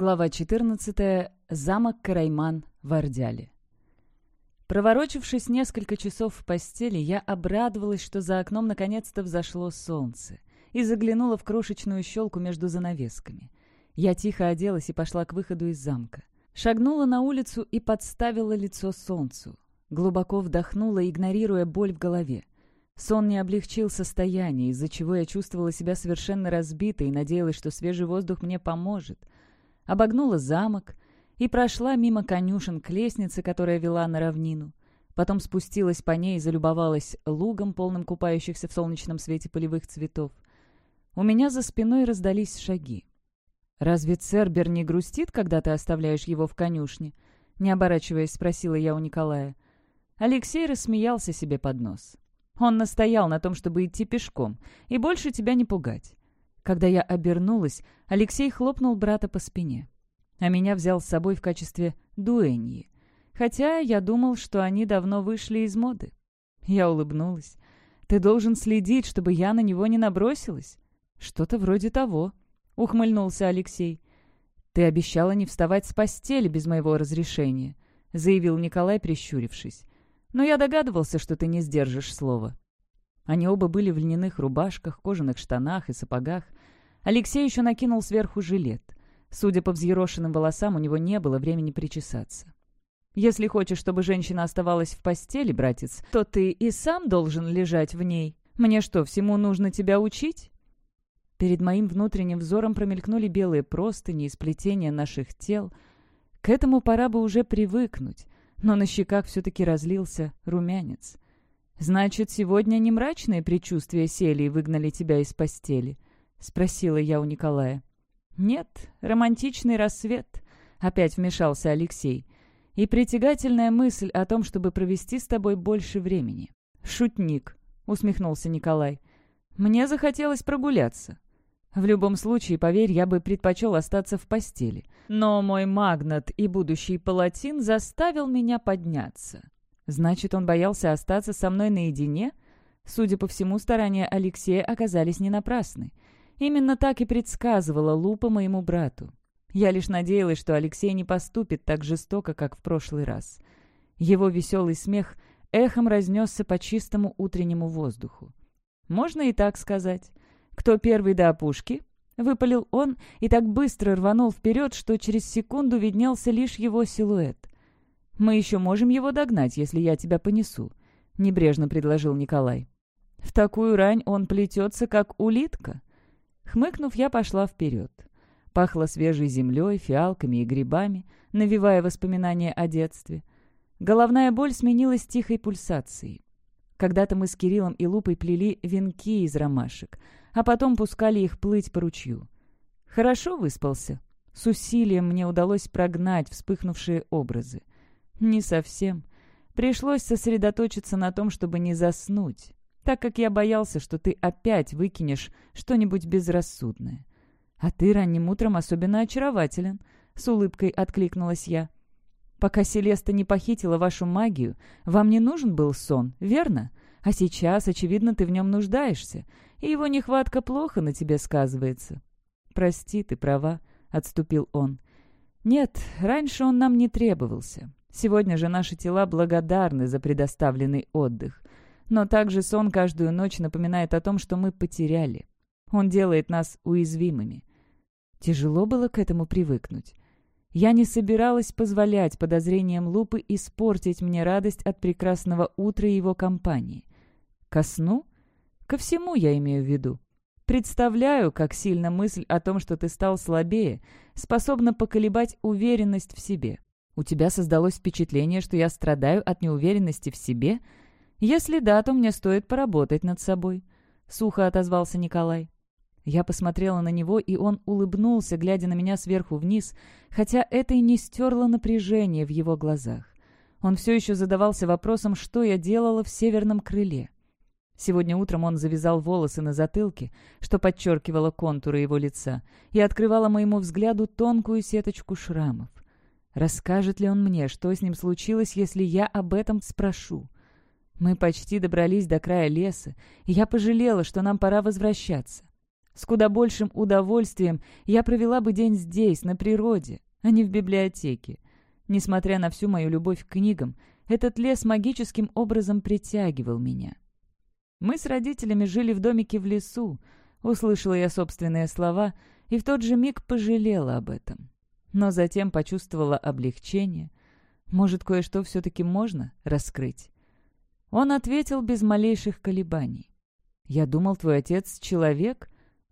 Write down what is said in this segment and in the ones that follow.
Глава 14. Замок Карайман в Ордяле. Проворочившись несколько часов в постели, я обрадовалась, что за окном наконец-то взошло солнце, и заглянула в крошечную щелку между занавесками. Я тихо оделась и пошла к выходу из замка. Шагнула на улицу и подставила лицо солнцу. Глубоко вдохнула, игнорируя боль в голове. Сон не облегчил состояние, из-за чего я чувствовала себя совершенно разбитой и надеялась, что свежий воздух мне поможет — обогнула замок и прошла мимо конюшен к лестнице, которая вела на равнину. Потом спустилась по ней и залюбовалась лугом, полным купающихся в солнечном свете полевых цветов. У меня за спиной раздались шаги. «Разве Цербер не грустит, когда ты оставляешь его в конюшне?» Не оборачиваясь, спросила я у Николая. Алексей рассмеялся себе под нос. Он настоял на том, чтобы идти пешком, и больше тебя не пугать. Когда я обернулась, Алексей хлопнул брата по спине. А меня взял с собой в качестве дуэньи. Хотя я думал, что они давно вышли из моды. Я улыбнулась. «Ты должен следить, чтобы я на него не набросилась». «Что-то вроде того», — ухмыльнулся Алексей. «Ты обещала не вставать с постели без моего разрешения», — заявил Николай, прищурившись. «Но я догадывался, что ты не сдержишь слова». Они оба были в льняных рубашках, кожаных штанах и сапогах. Алексей еще накинул сверху жилет. Судя по взъерошенным волосам, у него не было времени причесаться. «Если хочешь, чтобы женщина оставалась в постели, братец, то ты и сам должен лежать в ней. Мне что, всему нужно тебя учить?» Перед моим внутренним взором промелькнули белые простыни и сплетения наших тел. К этому пора бы уже привыкнуть, но на щеках все-таки разлился румянец. «Значит, сегодня не мрачные предчувствия сели и выгнали тебя из постели?» — спросила я у Николая. «Нет, романтичный рассвет», — опять вмешался Алексей. «И притягательная мысль о том, чтобы провести с тобой больше времени». «Шутник», — усмехнулся Николай. «Мне захотелось прогуляться. В любом случае, поверь, я бы предпочел остаться в постели. Но мой магнат и будущий палатин заставил меня подняться. Значит, он боялся остаться со мной наедине? Судя по всему, старания Алексея оказались не напрасны. Именно так и предсказывала Лупа моему брату. Я лишь надеялась, что Алексей не поступит так жестоко, как в прошлый раз. Его веселый смех эхом разнесся по чистому утреннему воздуху. Можно и так сказать. «Кто первый до опушки?» — выпалил он и так быстро рванул вперед, что через секунду виднелся лишь его силуэт. «Мы еще можем его догнать, если я тебя понесу», — небрежно предложил Николай. «В такую рань он плетется, как улитка». Хмыкнув, я пошла вперед. Пахло свежей землей, фиалками и грибами, навевая воспоминания о детстве. Головная боль сменилась тихой пульсацией. Когда-то мы с Кириллом и Лупой плели венки из ромашек, а потом пускали их плыть по ручью. Хорошо выспался. С усилием мне удалось прогнать вспыхнувшие образы. «Не совсем. Пришлось сосредоточиться на том, чтобы не заснуть, так как я боялся, что ты опять выкинешь что-нибудь безрассудное. А ты ранним утром особенно очарователен», — с улыбкой откликнулась я. «Пока Селеста не похитила вашу магию, вам не нужен был сон, верно? А сейчас, очевидно, ты в нем нуждаешься, и его нехватка плохо на тебе сказывается». «Прости, ты права», — отступил он. «Нет, раньше он нам не требовался. Сегодня же наши тела благодарны за предоставленный отдых. Но также сон каждую ночь напоминает о том, что мы потеряли. Он делает нас уязвимыми. Тяжело было к этому привыкнуть. Я не собиралась позволять подозрениям Лупы испортить мне радость от прекрасного утра его компании. Ко сну? Ко всему я имею в виду. Представляю, как сильно мысль о том, что ты стал слабее, способна поколебать уверенность в себе. У тебя создалось впечатление, что я страдаю от неуверенности в себе? Если да, то мне стоит поработать над собой», — сухо отозвался Николай. Я посмотрела на него, и он улыбнулся, глядя на меня сверху вниз, хотя это и не стерло напряжение в его глазах. Он все еще задавался вопросом, что я делала в северном крыле. Сегодня утром он завязал волосы на затылке, что подчеркивало контуры его лица, и открывало моему взгляду тонкую сеточку шрамов. Расскажет ли он мне, что с ним случилось, если я об этом спрошу? Мы почти добрались до края леса, и я пожалела, что нам пора возвращаться. С куда большим удовольствием я провела бы день здесь, на природе, а не в библиотеке. Несмотря на всю мою любовь к книгам, этот лес магическим образом притягивал меня. Мы с родителями жили в домике в лесу, услышала я собственные слова и в тот же миг пожалела об этом. Но затем почувствовала облегчение. Может, кое-что все-таки можно раскрыть? Он ответил без малейших колебаний. «Я думал, твой отец — человек?»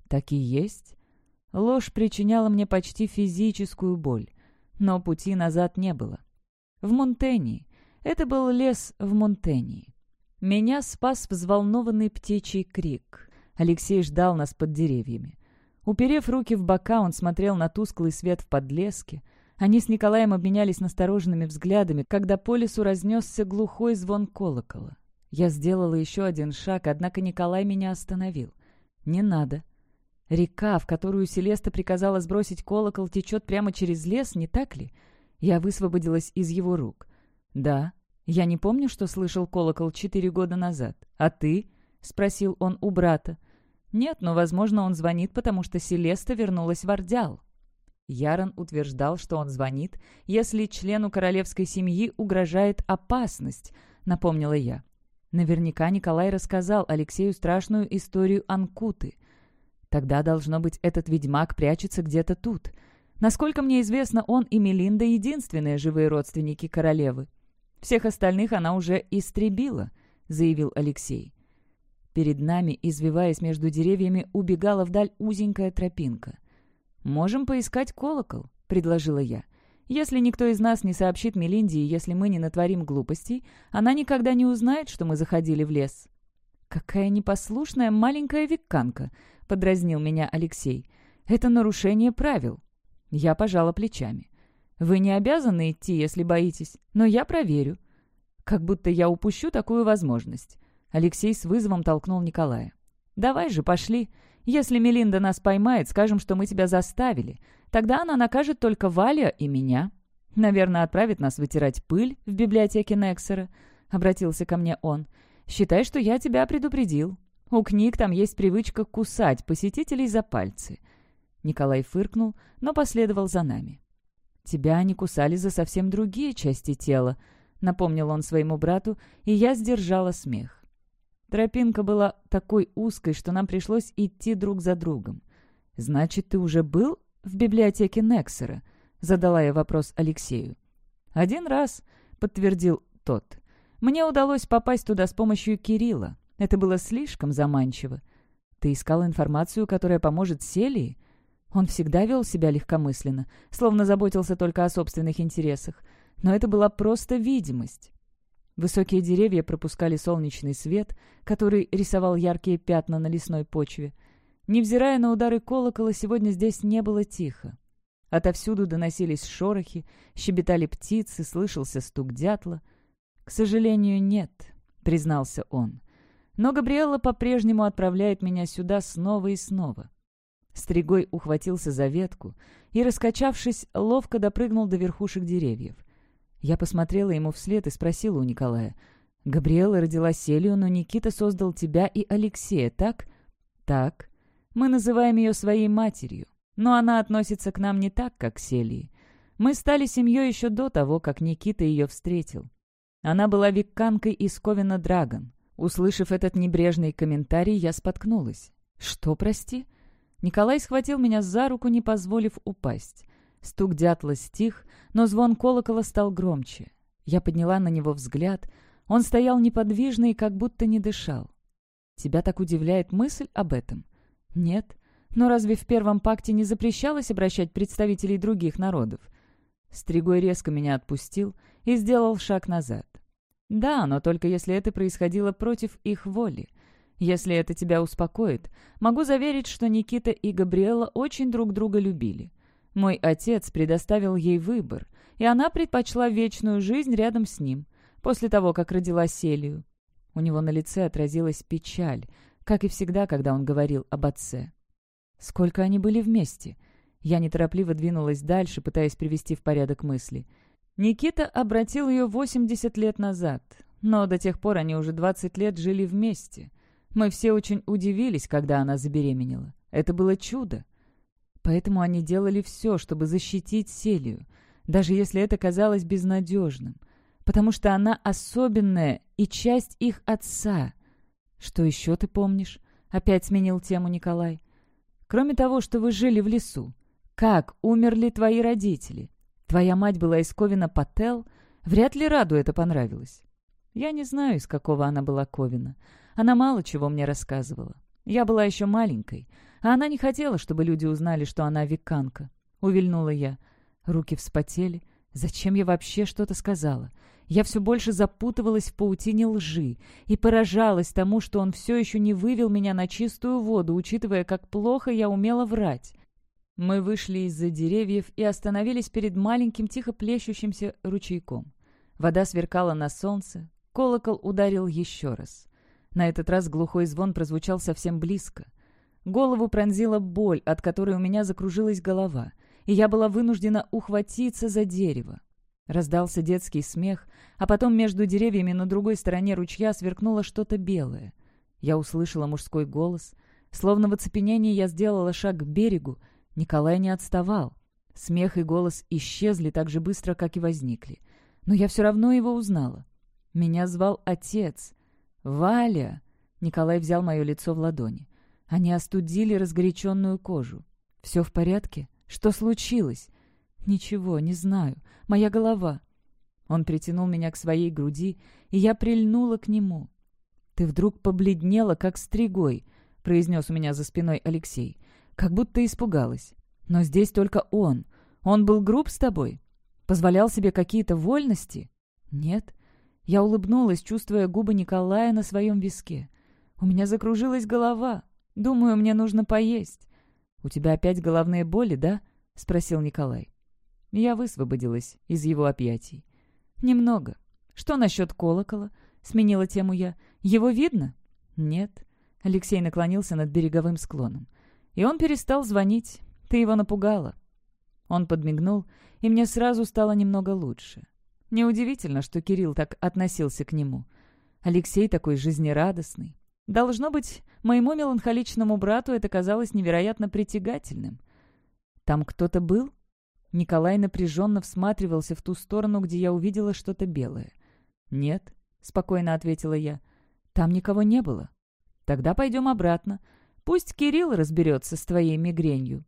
«Так и есть». Ложь причиняла мне почти физическую боль, но пути назад не было. В Монтении. Это был лес в Монтении. Меня спас взволнованный птичий крик. Алексей ждал нас под деревьями. Уперев руки в бока, он смотрел на тусклый свет в подлеске. Они с Николаем обменялись настороженными взглядами, когда по лесу разнесся глухой звон колокола. Я сделала еще один шаг, однако Николай меня остановил. «Не надо», Река, в которую Селеста приказала сбросить колокол, течет прямо через лес, не так ли? Я высвободилась из его рук. «Да. Я не помню, что слышал колокол четыре года назад. А ты?» — спросил он у брата. «Нет, но, возможно, он звонит, потому что Селеста вернулась в Ордял». Ярон утверждал, что он звонит, если члену королевской семьи угрожает опасность, напомнила я. Наверняка Николай рассказал Алексею страшную историю Анкуты — Тогда, должно быть, этот ведьмак прячется где-то тут. Насколько мне известно, он и Мелинда — единственные живые родственники королевы. Всех остальных она уже истребила, — заявил Алексей. Перед нами, извиваясь между деревьями, убегала вдаль узенькая тропинка. «Можем поискать колокол», — предложила я. «Если никто из нас не сообщит Мелинде, и если мы не натворим глупостей, она никогда не узнает, что мы заходили в лес». «Какая непослушная маленькая векканка!» — подразнил меня Алексей. «Это нарушение правил». Я пожала плечами. «Вы не обязаны идти, если боитесь, но я проверю». Как будто я упущу такую возможность. Алексей с вызовом толкнул Николая. «Давай же, пошли. Если Мелинда нас поймает, скажем, что мы тебя заставили. Тогда она накажет только Валя и меня. Наверное, отправит нас вытирать пыль в библиотеке Нексера», — обратился ко мне он. «Считай, что я тебя предупредил. У книг там есть привычка кусать посетителей за пальцы». Николай фыркнул, но последовал за нами. «Тебя они кусали за совсем другие части тела», — напомнил он своему брату, и я сдержала смех. Тропинка была такой узкой, что нам пришлось идти друг за другом. «Значит, ты уже был в библиотеке Нексера?» — задала я вопрос Алексею. «Один раз», — подтвердил тот. «Мне удалось попасть туда с помощью Кирилла. Это было слишком заманчиво. Ты искал информацию, которая поможет Селии? Он всегда вел себя легкомысленно, словно заботился только о собственных интересах. Но это была просто видимость. Высокие деревья пропускали солнечный свет, который рисовал яркие пятна на лесной почве. Невзирая на удары колокола, сегодня здесь не было тихо. Отовсюду доносились шорохи, щебетали птицы, слышался стук дятла. «К сожалению, нет», — признался он. Но Габриэлла по-прежнему отправляет меня сюда снова и снова. Стригой ухватился за ветку и, раскачавшись, ловко допрыгнул до верхушек деревьев. Я посмотрела ему вслед и спросила у Николая. «Габриэла родила Селию, но Никита создал тебя и Алексея, так?» «Так. Мы называем ее своей матерью, но она относится к нам не так, как к Селии. Мы стали семьей еще до того, как Никита ее встретил. Она была викканкой из Ковена Драгон. Услышав этот небрежный комментарий, я споткнулась. «Что, прости?» Николай схватил меня за руку, не позволив упасть. Стук дятла стих, но звон колокола стал громче. Я подняла на него взгляд. Он стоял неподвижно и как будто не дышал. «Тебя так удивляет мысль об этом?» «Нет. Но разве в первом пакте не запрещалось обращать представителей других народов?» Стригой резко меня отпустил и сделал шаг назад. Да, но только если это происходило против их воли. Если это тебя успокоит, могу заверить, что Никита и Габриэла очень друг друга любили. Мой отец предоставил ей выбор, и она предпочла вечную жизнь рядом с ним, после того, как родила Селию. У него на лице отразилась печаль, как и всегда, когда он говорил об отце. Сколько они были вместе? Я неторопливо двинулась дальше, пытаясь привести в порядок мысли — Никита обратил ее 80 лет назад, но до тех пор они уже 20 лет жили вместе. Мы все очень удивились, когда она забеременела. Это было чудо. Поэтому они делали все, чтобы защитить Селию, даже если это казалось безнадежным, потому что она особенная и часть их отца. Что еще ты помнишь? Опять сменил тему Николай. Кроме того, что вы жили в лесу. Как умерли твои родители? Твоя мать была из Ковина Пател. Вряд ли Раду это понравилось. Я не знаю, из какого она была Ковина. Она мало чего мне рассказывала. Я была еще маленькой, а она не хотела, чтобы люди узнали, что она веканка. Увильнула я. Руки вспотели. Зачем я вообще что-то сказала? Я все больше запутывалась в паутине лжи и поражалась тому, что он все еще не вывел меня на чистую воду, учитывая, как плохо я умела врать. Мы вышли из-за деревьев и остановились перед маленьким тихо плещущимся ручейком. Вода сверкала на солнце, колокол ударил еще раз. На этот раз глухой звон прозвучал совсем близко. Голову пронзила боль, от которой у меня закружилась голова, и я была вынуждена ухватиться за дерево. Раздался детский смех, а потом между деревьями на другой стороне ручья сверкнуло что-то белое. Я услышала мужской голос. Словно в оцепенении я сделала шаг к берегу. Николай не отставал. Смех и голос исчезли так же быстро, как и возникли. Но я все равно его узнала. Меня звал отец. «Валя!» Николай взял мое лицо в ладони. Они остудили разгоряченную кожу. «Все в порядке? Что случилось?» «Ничего, не знаю. Моя голова». Он притянул меня к своей груди, и я прильнула к нему. «Ты вдруг побледнела, как стригой», — произнес у меня за спиной Алексей. «Как будто испугалась. Но здесь только он. Он был груб с тобой? Позволял себе какие-то вольности?» «Нет». Я улыбнулась, чувствуя губы Николая на своем виске. «У меня закружилась голова. Думаю, мне нужно поесть». «У тебя опять головные боли, да?» — спросил Николай. Я высвободилась из его объятий. «Немного. Что насчет колокола?» — сменила тему я. «Его видно?» «Нет». Алексей наклонился над береговым склоном. «И он перестал звонить. Ты его напугала». Он подмигнул, и мне сразу стало немного лучше. Неудивительно, что Кирилл так относился к нему. Алексей такой жизнерадостный. Должно быть, моему меланхоличному брату это казалось невероятно притягательным. «Там кто-то был?» Николай напряженно всматривался в ту сторону, где я увидела что-то белое. «Нет», — спокойно ответила я, — «там никого не было». «Тогда пойдем обратно. Пусть Кирилл разберется с твоей мигренью».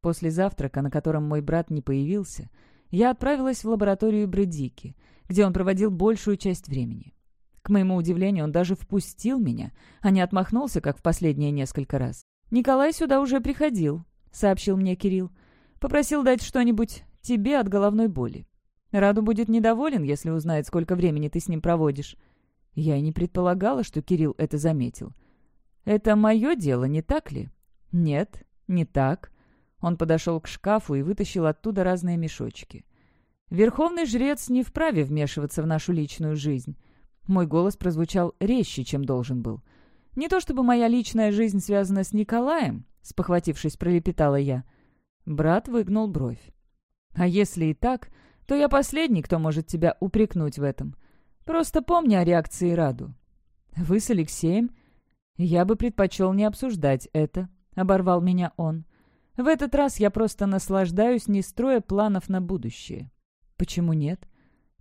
После завтрака, на котором мой брат не появился, я отправилась в лабораторию Бредики, где он проводил большую часть времени. К моему удивлению, он даже впустил меня, а не отмахнулся, как в последние несколько раз. «Николай сюда уже приходил», — сообщил мне Кирилл. Попросил дать что-нибудь тебе от головной боли. Раду будет недоволен, если узнает, сколько времени ты с ним проводишь. Я и не предполагала, что Кирилл это заметил. Это мое дело, не так ли? Нет, не так. Он подошел к шкафу и вытащил оттуда разные мешочки. Верховный жрец не вправе вмешиваться в нашу личную жизнь. Мой голос прозвучал резче, чем должен был. Не то чтобы моя личная жизнь связана с Николаем, спохватившись, пролепетала я. Брат выгнул бровь. «А если и так, то я последний, кто может тебя упрекнуть в этом. Просто помни о реакции Раду». «Вы с Алексеем?» «Я бы предпочел не обсуждать это», — оборвал меня он. «В этот раз я просто наслаждаюсь, не строя планов на будущее». «Почему нет?»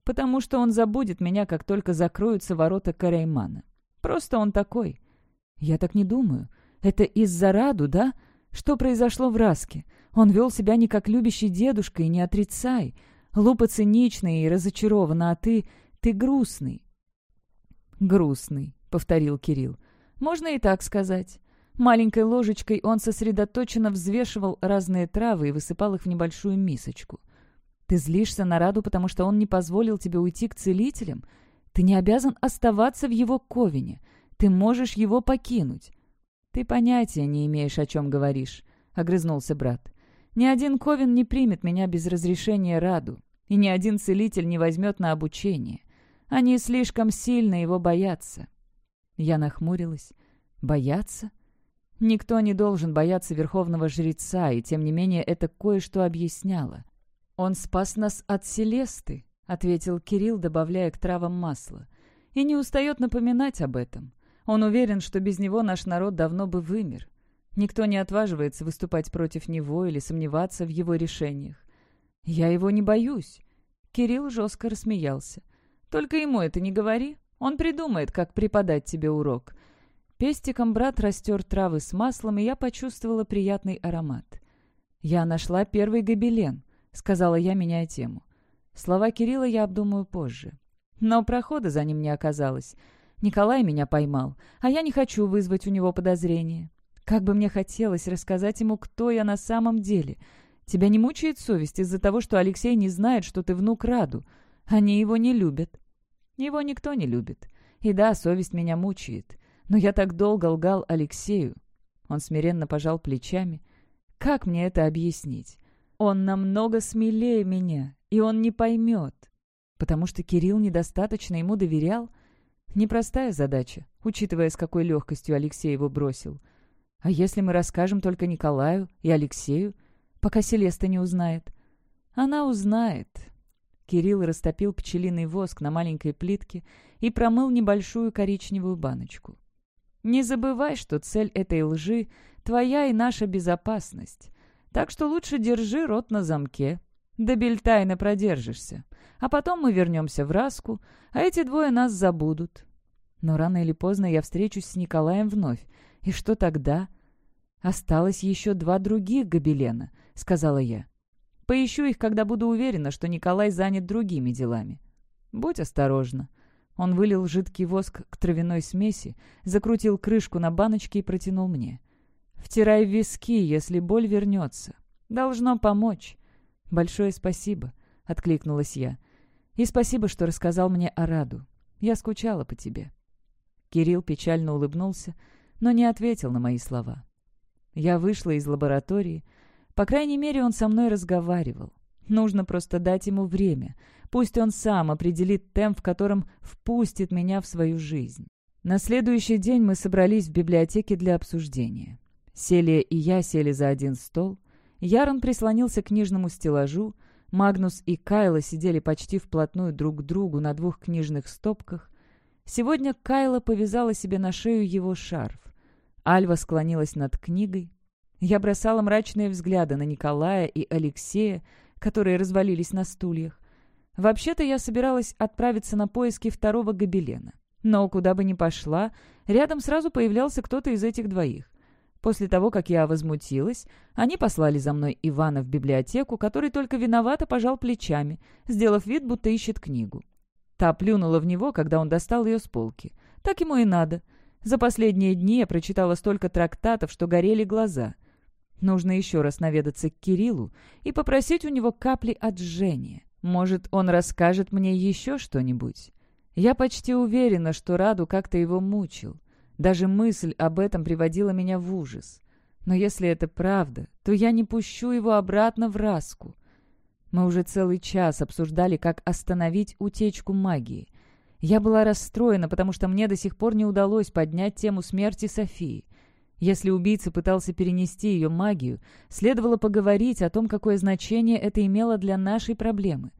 «Потому что он забудет меня, как только закроются ворота Караймана. Просто он такой». «Я так не думаю. Это из-за Раду, да? Что произошло в Раске? Он вел себя не как любящий дедушка, и не отрицай. Лупа циничный и разочарована, а ты... ты грустный». «Грустный», — повторил Кирилл. «Можно и так сказать». Маленькой ложечкой он сосредоточенно взвешивал разные травы и высыпал их в небольшую мисочку. «Ты злишься на Раду, потому что он не позволил тебе уйти к целителям? Ты не обязан оставаться в его ковине. Ты можешь его покинуть». «Ты понятия не имеешь, о чем говоришь», — огрызнулся брат. Ни один Ковен не примет меня без разрешения Раду, и ни один целитель не возьмет на обучение. Они слишком сильно его боятся. Я нахмурилась. Бояться? Никто не должен бояться верховного жреца, и тем не менее это кое-что объясняло. «Он спас нас от Селесты», — ответил Кирилл, добавляя к травам масло. «И не устает напоминать об этом. Он уверен, что без него наш народ давно бы вымер. Никто не отваживается выступать против него или сомневаться в его решениях. «Я его не боюсь». Кирилл жестко рассмеялся. «Только ему это не говори. Он придумает, как преподать тебе урок». Пестиком брат растер травы с маслом, и я почувствовала приятный аромат. «Я нашла первый гобелен», — сказала я, меняя тему. Слова Кирилла я обдумаю позже. Но прохода за ним не оказалось. Николай меня поймал, а я не хочу вызвать у него подозрения. Как бы мне хотелось рассказать ему, кто я на самом деле. Тебя не мучает совесть из-за того, что Алексей не знает, что ты внук Раду. Они его не любят. Его никто не любит. И да, совесть меня мучает. Но я так долго лгал Алексею. Он смиренно пожал плечами. Как мне это объяснить? Он намного смелее меня, и он не поймет. Потому что Кирилл недостаточно ему доверял. Непростая задача, учитывая, с какой легкостью Алексей его бросил. А если мы расскажем только Николаю и Алексею, пока Селеста не узнает? Она узнает. Кирилл растопил пчелиный воск на маленькой плитке и промыл небольшую коричневую баночку. Не забывай, что цель этой лжи — твоя и наша безопасность. Так что лучше держи рот на замке. До Бельтайна продержишься. А потом мы вернемся в Раску, а эти двое нас забудут. Но рано или поздно я встречусь с Николаем вновь, «И что тогда?» «Осталось еще два других гобелена», — сказала я. «Поищу их, когда буду уверена, что Николай занят другими делами. Будь осторожна». Он вылил жидкий воск к травяной смеси, закрутил крышку на баночке и протянул мне. «Втирай виски, если боль вернется. Должно помочь». «Большое спасибо», — откликнулась я. «И спасибо, что рассказал мне о Раду. Я скучала по тебе». Кирилл печально улыбнулся, — но не ответил на мои слова. Я вышла из лаборатории. По крайней мере, он со мной разговаривал. Нужно просто дать ему время. Пусть он сам определит темп, в котором впустит меня в свою жизнь. На следующий день мы собрались в библиотеке для обсуждения. Селия и я сели за один стол. Ярон прислонился к книжному стеллажу. Магнус и Кайла сидели почти вплотную друг к другу на двух книжных стопках. Сегодня Кайла повязала себе на шею его шарф. Альва склонилась над книгой. Я бросала мрачные взгляды на Николая и Алексея, которые развалились на стульях. Вообще-то я собиралась отправиться на поиски второго гобелена. Но куда бы ни пошла, рядом сразу появлялся кто-то из этих двоих. После того, как я возмутилась, они послали за мной Ивана в библиотеку, который только виновато пожал плечами, сделав вид, будто ищет книгу. Та плюнула в него, когда он достал ее с полки. Так ему и надо. За последние дни я прочитала столько трактатов, что горели глаза. Нужно еще раз наведаться к Кириллу и попросить у него капли отжжения. Может, он расскажет мне еще что-нибудь. Я почти уверена, что Раду как-то его мучил. Даже мысль об этом приводила меня в ужас. Но если это правда, то я не пущу его обратно в Раску. Мы уже целый час обсуждали, как остановить утечку магии — я была расстроена, потому что мне до сих пор не удалось поднять тему смерти Софии. Если убийца пытался перенести ее магию, следовало поговорить о том, какое значение это имело для нашей проблемы.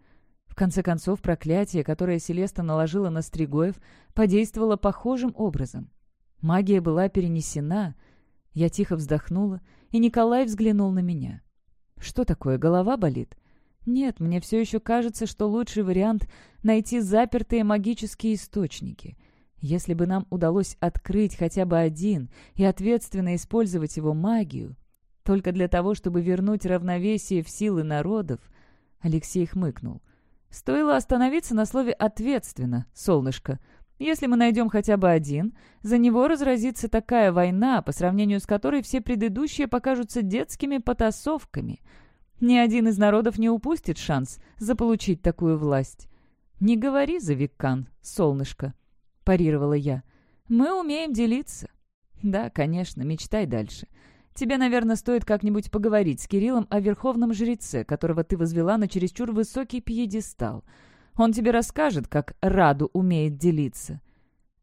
В конце концов, проклятие, которое Селеста наложила на Стригоев, подействовало похожим образом. Магия была перенесена. Я тихо вздохнула, и Николай взглянул на меня. «Что такое, голова болит?» Нет, мне все еще кажется, что лучший вариант — найти запертые магические источники. Если бы нам удалось открыть хотя бы один и ответственно использовать его магию, только для того, чтобы вернуть равновесие в силы народов, Алексей хмыкнул. Стоило остановиться на слове «ответственно», солнышко. Если мы найдем хотя бы один, за него разразится такая война, по сравнению с которой все предыдущие покажутся детскими потасовками — ни один из народов не упустит шанс заполучить такую власть. «Не говори за Виккан, солнышко», — парировала я. «Мы умеем делиться». «Да, конечно, мечтай дальше. Тебе, наверное, стоит как-нибудь поговорить с Кириллом о верховном жреце, которого ты возвела на чересчур высокий пьедестал. Он тебе расскажет, как Раду умеет делиться».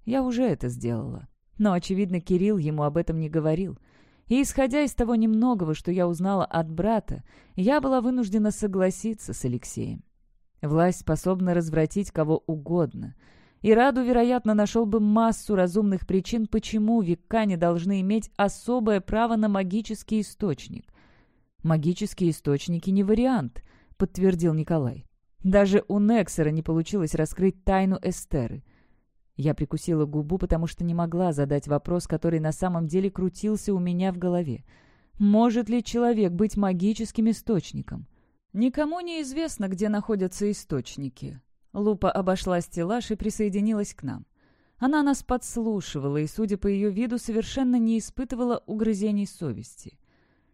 Я уже это сделала. Но, очевидно, Кирилл ему об этом не говорил. И исходя из того немногого, что я узнала от брата, я была вынуждена согласиться с Алексеем. Власть способна развратить кого угодно. И Раду, вероятно, нашел бы массу разумных причин, почему векане должны иметь особое право на магический источник. «Магические источники не вариант», — подтвердил Николай. «Даже у Нексера не получилось раскрыть тайну Эстеры». Я прикусила губу, потому что не могла задать вопрос, который на самом деле крутился у меня в голове. Может ли человек быть магическим источником? Никому не известно, где находятся источники. Лупа обошла стеллаж и присоединилась к нам. Она нас подслушивала и, судя по ее виду, совершенно не испытывала угрызений совести.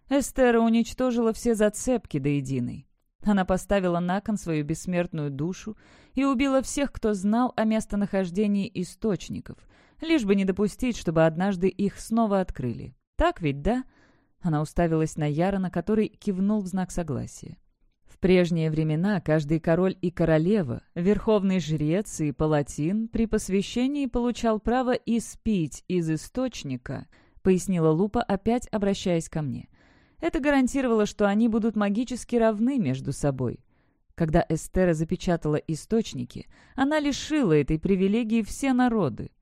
Эстера уничтожила все зацепки до единой. Она поставила на кон свою бессмертную душу и убила всех, кто знал о местонахождении источников, лишь бы не допустить, чтобы однажды их снова открыли. Так ведь, да? Она уставилась на Ярона, который кивнул в знак согласия. В прежние времена каждый король и королева, верховный жрец и палатин при посвящении получал право испить из источника, пояснила Лупа, опять обращаясь ко мне. Это гарантировало, что они будут магически равны между собой. Когда Эстера запечатала источники, она лишила этой привилегии все народы.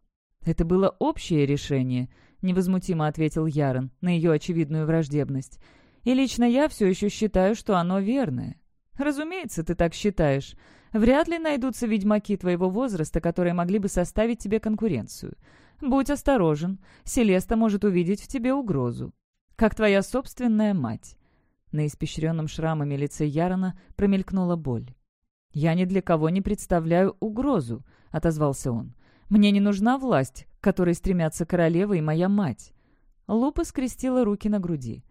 «Это было общее решение», — невозмутимо ответил Ярон на ее очевидную враждебность. «И лично я все еще считаю, что оно верное. «Разумеется, ты так считаешь. Вряд ли найдутся ведьмаки твоего возраста, которые могли бы составить тебе конкуренцию. Будь осторожен, Селеста может увидеть в тебе угрозу. Как твоя собственная мать». На испещренном шрамами лице Ярона промелькнула боль. «Я ни для кого не представляю угрозу», — отозвался он. «Мне не нужна власть, к которой стремятся королева и моя мать». Лупа скрестила руки на груди.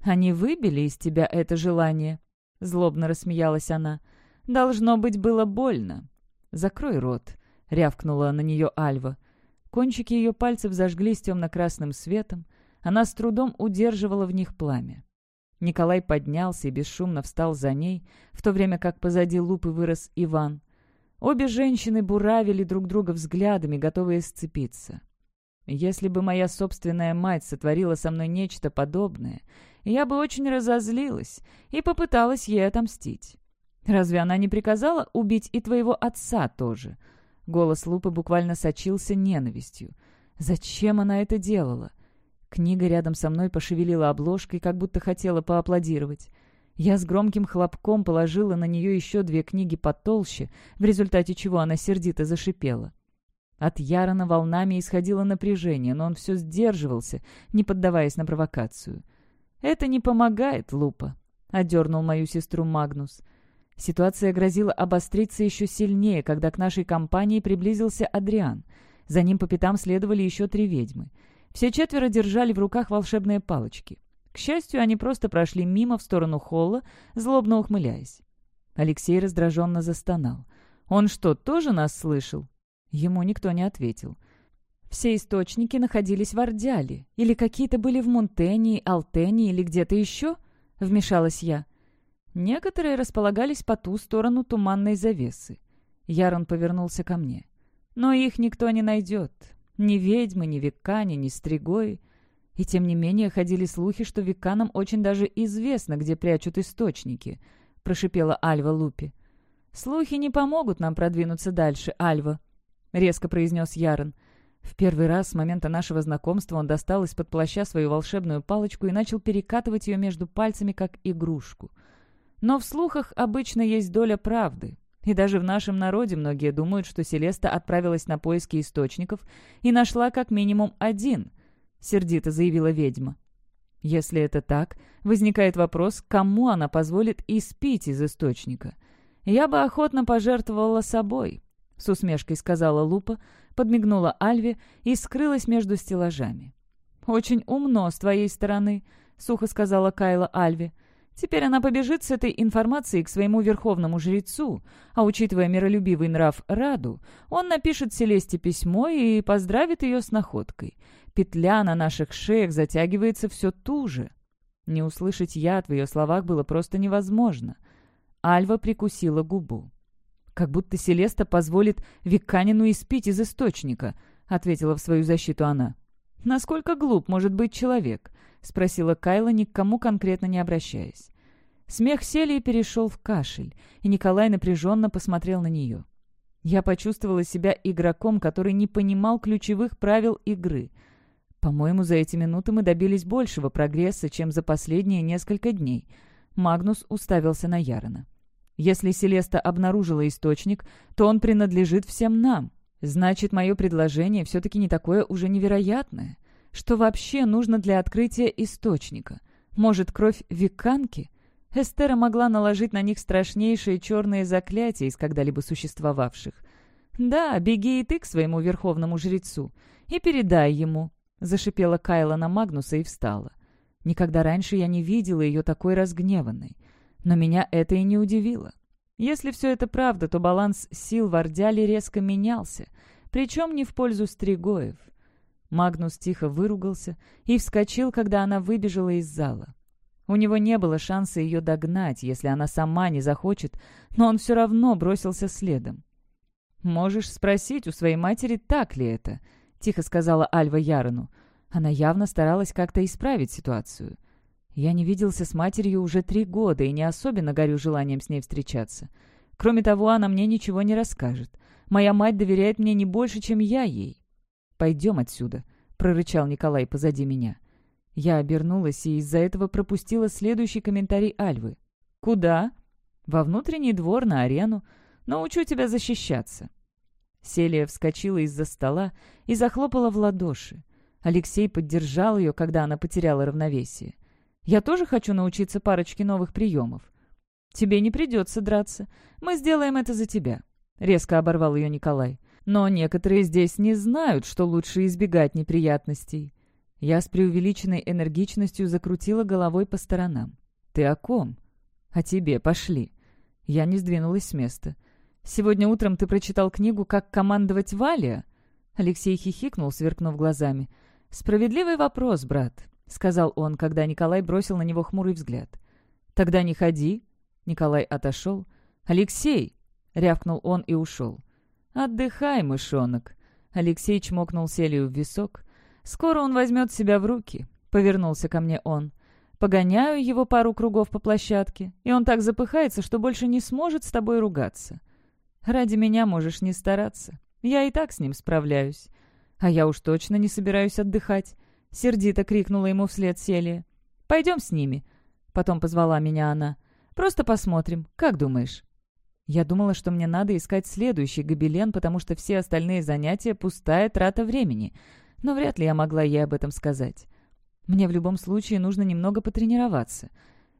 «Они выбили из тебя это желание», — злобно рассмеялась она. «Должно быть, было больно». «Закрой рот», — рявкнула на нее Альва. Кончики ее пальцев зажглись темно-красным светом. Она с трудом удерживала в них пламя. Николай поднялся и бесшумно встал за ней, в то время как позади лупы вырос Иван. Обе женщины буравили друг друга взглядами, готовые сцепиться. Если бы моя собственная мать сотворила со мной нечто подобное, я бы очень разозлилась и попыталась ей отомстить. Разве она не приказала убить и твоего отца тоже?» Голос Лупы буквально сочился ненавистью. «Зачем она это делала?» Книга рядом со мной пошевелила обложкой, как будто хотела поаплодировать. Я с громким хлопком положила на нее еще две книги потолще, в результате чего она сердито зашипела. От Ярона волнами исходило напряжение, но он все сдерживался, не поддаваясь на провокацию. «Это не помогает, Лупа», — одернул мою сестру Магнус. Ситуация грозила обостриться еще сильнее, когда к нашей компании приблизился Адриан. За ним по пятам следовали еще три ведьмы. Все четверо держали в руках волшебные палочки. К счастью, они просто прошли мимо в сторону холла, злобно ухмыляясь. Алексей раздраженно застонал. «Он что, тоже нас слышал?» Ему никто не ответил. Все источники находились в Ордяле, или какие-то были в Мунтении, Алтении или где-то еще?» — вмешалась я. Некоторые располагались по ту сторону туманной завесы. Ярон повернулся ко мне. «Но их никто не найдет. Ни ведьмы, ни векане, ни стригои. И тем не менее ходили слухи, что веканам очень даже известно, где прячут источники», — прошипела Альва Лупи. «Слухи не помогут нам продвинуться дальше, Альва», — резко произнес Ярон. В первый раз с момента нашего знакомства он достал из-под плаща свою волшебную палочку и начал перекатывать ее между пальцами, как игрушку. Но в слухах обычно есть доля правды. И даже в нашем народе многие думают, что Селеста отправилась на поиски источников и нашла как минимум один, — сердито заявила ведьма. Если это так, возникает вопрос, кому она позволит испить из источника. Я бы охотно пожертвовала собой, — с усмешкой сказала Лупа, подмигнула Альве и скрылась между стеллажами. «Очень умно с твоей стороны», — сухо сказала Кайла Альве. «Теперь она побежит с этой информацией к своему верховному жрецу, а учитывая миролюбивый нрав Раду, он напишет Селесте письмо и поздравит ее с находкой. Петля на наших шеях затягивается все туже». Не услышать яд в ее словах было просто невозможно. Альва прикусила губу. «Как будто Селеста позволит Виканину испить из источника», — ответила в свою защиту она. «Насколько глуп может быть человек?» — спросила Кайла, ни к кому конкретно не обращаясь. Смех Селии перешел в кашель, и Николай напряженно посмотрел на нее. Я почувствовала себя игроком, который не понимал ключевых правил игры. По-моему, за эти минуты мы добились большего прогресса, чем за последние несколько дней. Магнус уставился на Ярона. Если Селеста обнаружила источник, то он принадлежит всем нам. Значит, мое предложение все-таки не такое уже невероятное. Что вообще нужно для открытия источника? Может, кровь веканки? Эстера могла наложить на них страшнейшие черные заклятия из когда-либо существовавших. «Да, беги и ты к своему верховному жрецу и передай ему», — зашипела Кайла на Магнуса и встала. Никогда раньше я не видела ее такой разгневанной. Но меня это и не удивило. Если все это правда, то баланс сил в Ордяле резко менялся, причем не в пользу Стригоев. Магнус тихо выругался и вскочил, когда она выбежала из зала. У него не было шанса ее догнать, если она сама не захочет, но он все равно бросился следом. «Можешь спросить у своей матери, так ли это?» — тихо сказала Альва Ярону. Она явно старалась как-то исправить ситуацию. Я не виделся с матерью уже три года и не особенно горю желанием с ней встречаться. Кроме того, она мне ничего не расскажет. Моя мать доверяет мне не больше, чем я ей. «Пойдем отсюда», — прорычал Николай позади меня. Я обернулась и из-за этого пропустила следующий комментарий Альвы. «Куда?» «Во внутренний двор, на арену. Научу тебя защищаться». Селия вскочила из-за стола и захлопала в ладоши. Алексей поддержал ее, когда она потеряла равновесие. «Я тоже хочу научиться парочке новых приемов». «Тебе не придется драться. Мы сделаем это за тебя», — резко оборвал ее Николай. «Но некоторые здесь не знают, что лучше избегать неприятностей. Я с преувеличенной энергичностью закрутила головой по сторонам. «Ты о ком?» «О тебе. Пошли». Я не сдвинулась с места. «Сегодня утром ты прочитал книгу «Как командовать Валия»?» Алексей хихикнул, сверкнув глазами. «Справедливый вопрос, брат», — сказал он, когда Николай бросил на него хмурый взгляд. «Тогда не ходи». Николай отошел. «Алексей!» — рявкнул он и ушел. «Отдыхай, мышонок!» Алексей чмокнул Селию в висок. «Скоро он возьмет себя в руки», — повернулся ко мне он. «Погоняю его пару кругов по площадке, и он так запыхается, что больше не сможет с тобой ругаться. Ради меня можешь не стараться. Я и так с ним справляюсь. А я уж точно не собираюсь отдыхать», — сердито крикнула ему вслед Селия. «Пойдем с ними», — потом позвала меня она. «Просто посмотрим. Как думаешь?» Я думала, что мне надо искать следующий гобелен, потому что все остальные занятия — пустая трата времени — но вряд ли я могла ей об этом сказать. Мне в любом случае нужно немного потренироваться.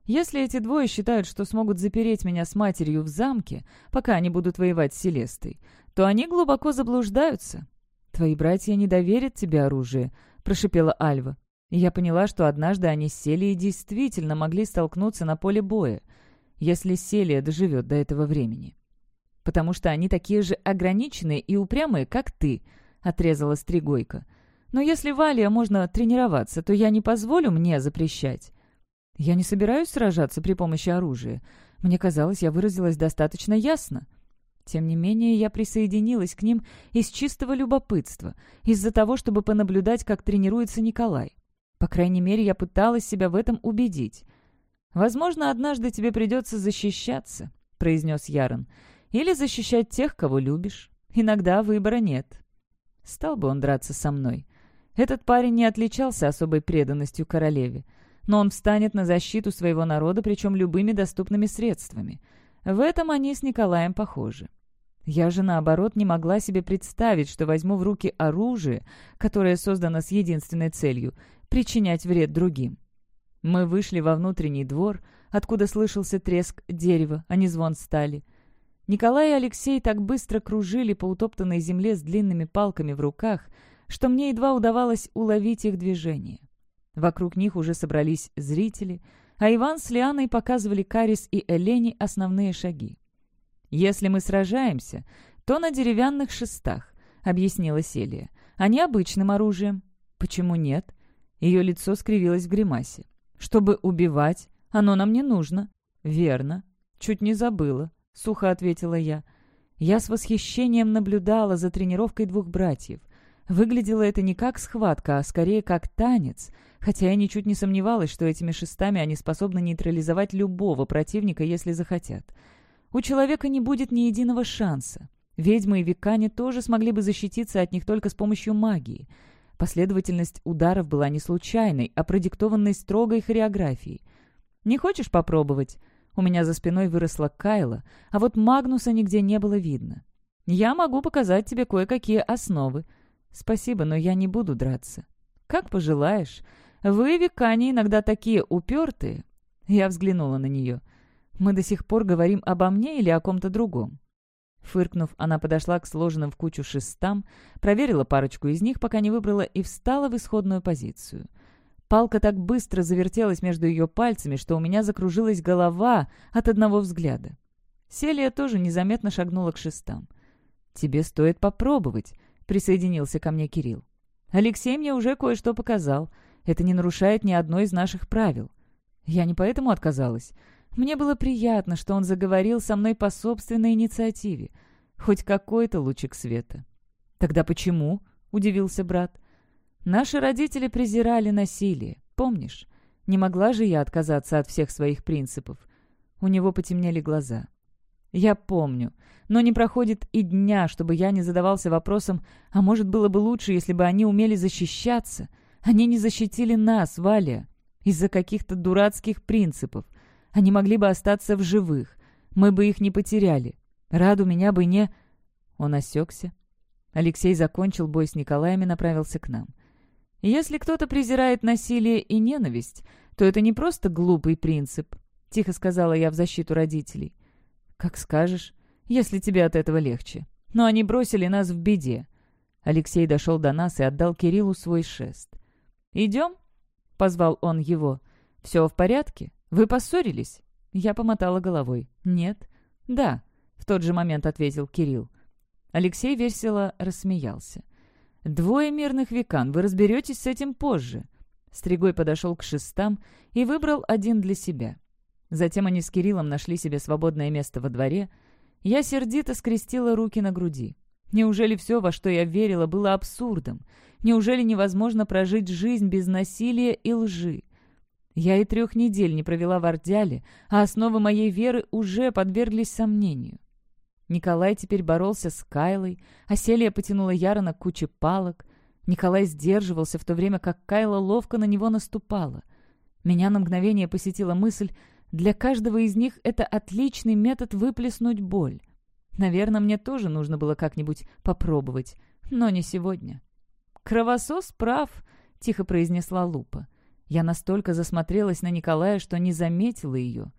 Если эти двое считают, что смогут запереть меня с матерью в замке, пока они будут воевать с Селестой, то они глубоко заблуждаются. «Твои братья не доверят тебе оружие», — прошипела Альва. И я поняла, что однажды они с Селией действительно могли столкнуться на поле боя, если Селия доживет до этого времени. «Потому что они такие же ограниченные и упрямые, как ты», — отрезала Стригойка. Но если Валия можно тренироваться, то я не позволю мне запрещать. Я не собираюсь сражаться при помощи оружия. Мне казалось, я выразилась достаточно ясно. Тем не менее, я присоединилась к ним из чистого любопытства, из-за того, чтобы понаблюдать, как тренируется Николай. По крайней мере, я пыталась себя в этом убедить. «Возможно, однажды тебе придется защищаться», — произнес Ярон. «Или защищать тех, кого любишь. Иногда выбора нет». Стал бы он драться со мной. Этот парень не отличался особой преданностью королеве, но он встанет на защиту своего народа, причем любыми доступными средствами. В этом они с Николаем похожи. Я же, наоборот, не могла себе представить, что возьму в руки оружие, которое создано с единственной целью — причинять вред другим. Мы вышли во внутренний двор, откуда слышался треск дерева, а не звон стали. Николай и Алексей так быстро кружили по утоптанной земле с длинными палками в руках — что мне едва удавалось уловить их движение. Вокруг них уже собрались зрители, а Иван с Лианой показывали Карис и Элене основные шаги. «Если мы сражаемся, то на деревянных шестах», — объяснила Селия, — «а не обычным оружием». «Почему нет?» Ее лицо скривилось в гримасе. «Чтобы убивать, оно нам не нужно». «Верно. Чуть не забыла», — сухо ответила я. Я с восхищением наблюдала за тренировкой двух братьев — Выглядело это не как схватка, а скорее как танец, хотя я ничуть не сомневалась, что этими шестами они способны нейтрализовать любого противника, если захотят. У человека не будет ни единого шанса. Ведьмы и векане тоже смогли бы защититься от них только с помощью магии. Последовательность ударов была не случайной, а продиктованной строгой хореографией. «Не хочешь попробовать?» У меня за спиной выросла Кайла, а вот Магнуса нигде не было видно. «Я могу показать тебе кое-какие основы. Спасибо, но я не буду драться». «Как пожелаешь. Вы, векане, иногда такие упертые». Я взглянула на нее. «Мы до сих пор говорим обо мне или о ком-то другом?» Фыркнув, она подошла к сложенным в кучу шестам, проверила парочку из них, пока не выбрала, и встала в исходную позицию. Палка так быстро завертелась между ее пальцами, что у меня закружилась голова от одного взгляда. Селия тоже незаметно шагнула к шестам. «Тебе стоит попробовать», — присоединился ко мне Кирилл. «Алексей мне уже кое-что показал. Это не нарушает ни одно из наших правил. Я не поэтому отказалась. Мне было приятно, что он заговорил со мной по собственной инициативе. Хоть какой-то лучик света. «Тогда почему?» — удивился брат. «Наши родители презирали насилие, помнишь? Не могла же я отказаться от всех своих принципов». У него потемнели глаза. «Я помню. Но не проходит и дня, чтобы я не задавался вопросом, а может, было бы лучше, если бы они умели защищаться. Они не защитили нас, Валя, из-за каких-то дурацких принципов. Они могли бы остаться в живых. Мы бы их не потеряли. Раду меня бы не...» Он осекся. Алексей закончил бой с Николаем и направился к нам. «Если кто-то презирает насилие и ненависть, то это не просто глупый принцип», — тихо сказала я в защиту родителей. «Как скажешь, если тебе от этого легче. Но они бросили нас в беде». Алексей дошел до нас и отдал Кириллу свой шест. «Идем?» — позвал он его. «Все в порядке?» «Вы поссорились?» Я помотала головой. «Нет». «Да», — в тот же момент ответил Кирилл. Алексей весело рассмеялся. «Двое мирных векан, вы разберетесь с этим позже». Стригой подошел к шестам и выбрал один для себя. Затем они с Кириллом нашли себе свободное место во дворе. Я сердито скрестила руки на груди. Неужели все, во что я верила, было абсурдом? Неужели невозможно прожить жизнь без насилия и лжи? Я и трех недель не провела в Ордяле, а основы моей веры уже подверглись сомнению. Николай теперь боролся с Кайлой, а Селия потянула Ярона к куче палок. Николай сдерживался, в то время как Кайла ловко на него наступала. Меня на мгновение посетила мысль, для каждого из них это отличный метод выплеснуть боль. Наверное, мне тоже нужно было как-нибудь попробовать, но не сегодня. «Кровосос прав», — тихо произнесла Лупа. Я настолько засмотрелась на Николая, что не заметила ее.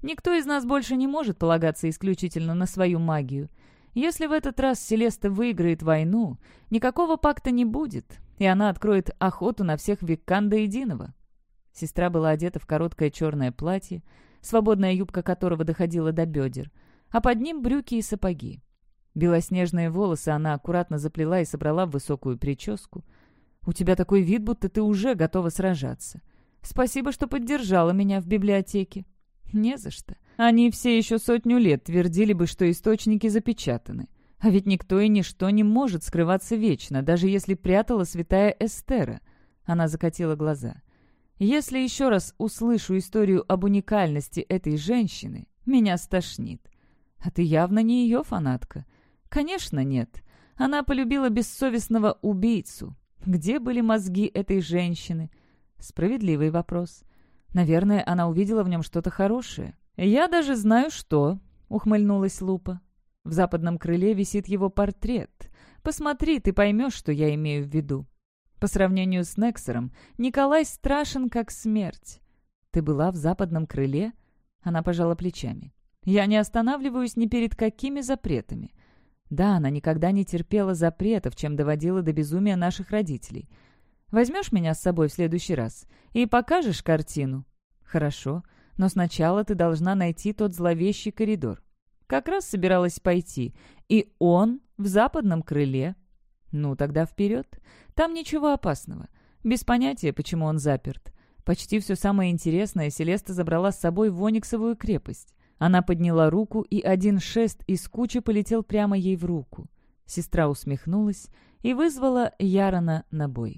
Никто из нас больше не может полагаться исключительно на свою магию. Если в этот раз Селеста выиграет войну, никакого пакта не будет, и она откроет охоту на всех до единого. Сестра была одета в короткое черное платье, свободная юбка которого доходила до бедер, а под ним брюки и сапоги. Белоснежные волосы она аккуратно заплела и собрала в высокую прическу — у тебя такой вид, будто ты уже готова сражаться. Спасибо, что поддержала меня в библиотеке». «Не за что. Они все еще сотню лет твердили бы, что источники запечатаны. А ведь никто и ничто не может скрываться вечно, даже если прятала святая Эстера». Она закатила глаза. «Если еще раз услышу историю об уникальности этой женщины, меня стошнит. А ты явно не ее фанатка». «Конечно, нет. Она полюбила бессовестного убийцу, где были мозги этой женщины? Справедливый вопрос. Наверное, она увидела в нем что-то хорошее. «Я даже знаю, что», — ухмыльнулась Лупа. «В западном крыле висит его портрет. Посмотри, ты поймешь, что я имею в виду. По сравнению с Нексером, Николай страшен, как смерть. Ты была в западном крыле?» Она пожала плечами. «Я не останавливаюсь ни перед какими запретами. Да, она никогда не терпела запретов, чем доводила до безумия наших родителей. Возьмешь меня с собой в следующий раз и покажешь картину? Хорошо, но сначала ты должна найти тот зловещий коридор. Как раз собиралась пойти, и он в западном крыле. Ну, тогда вперед. Там ничего опасного. Без понятия, почему он заперт. Почти все самое интересное Селеста забрала с собой в Ониксовую крепость. Она подняла руку, и один шест из кучи полетел прямо ей в руку. Сестра усмехнулась и вызвала Ярона на бой.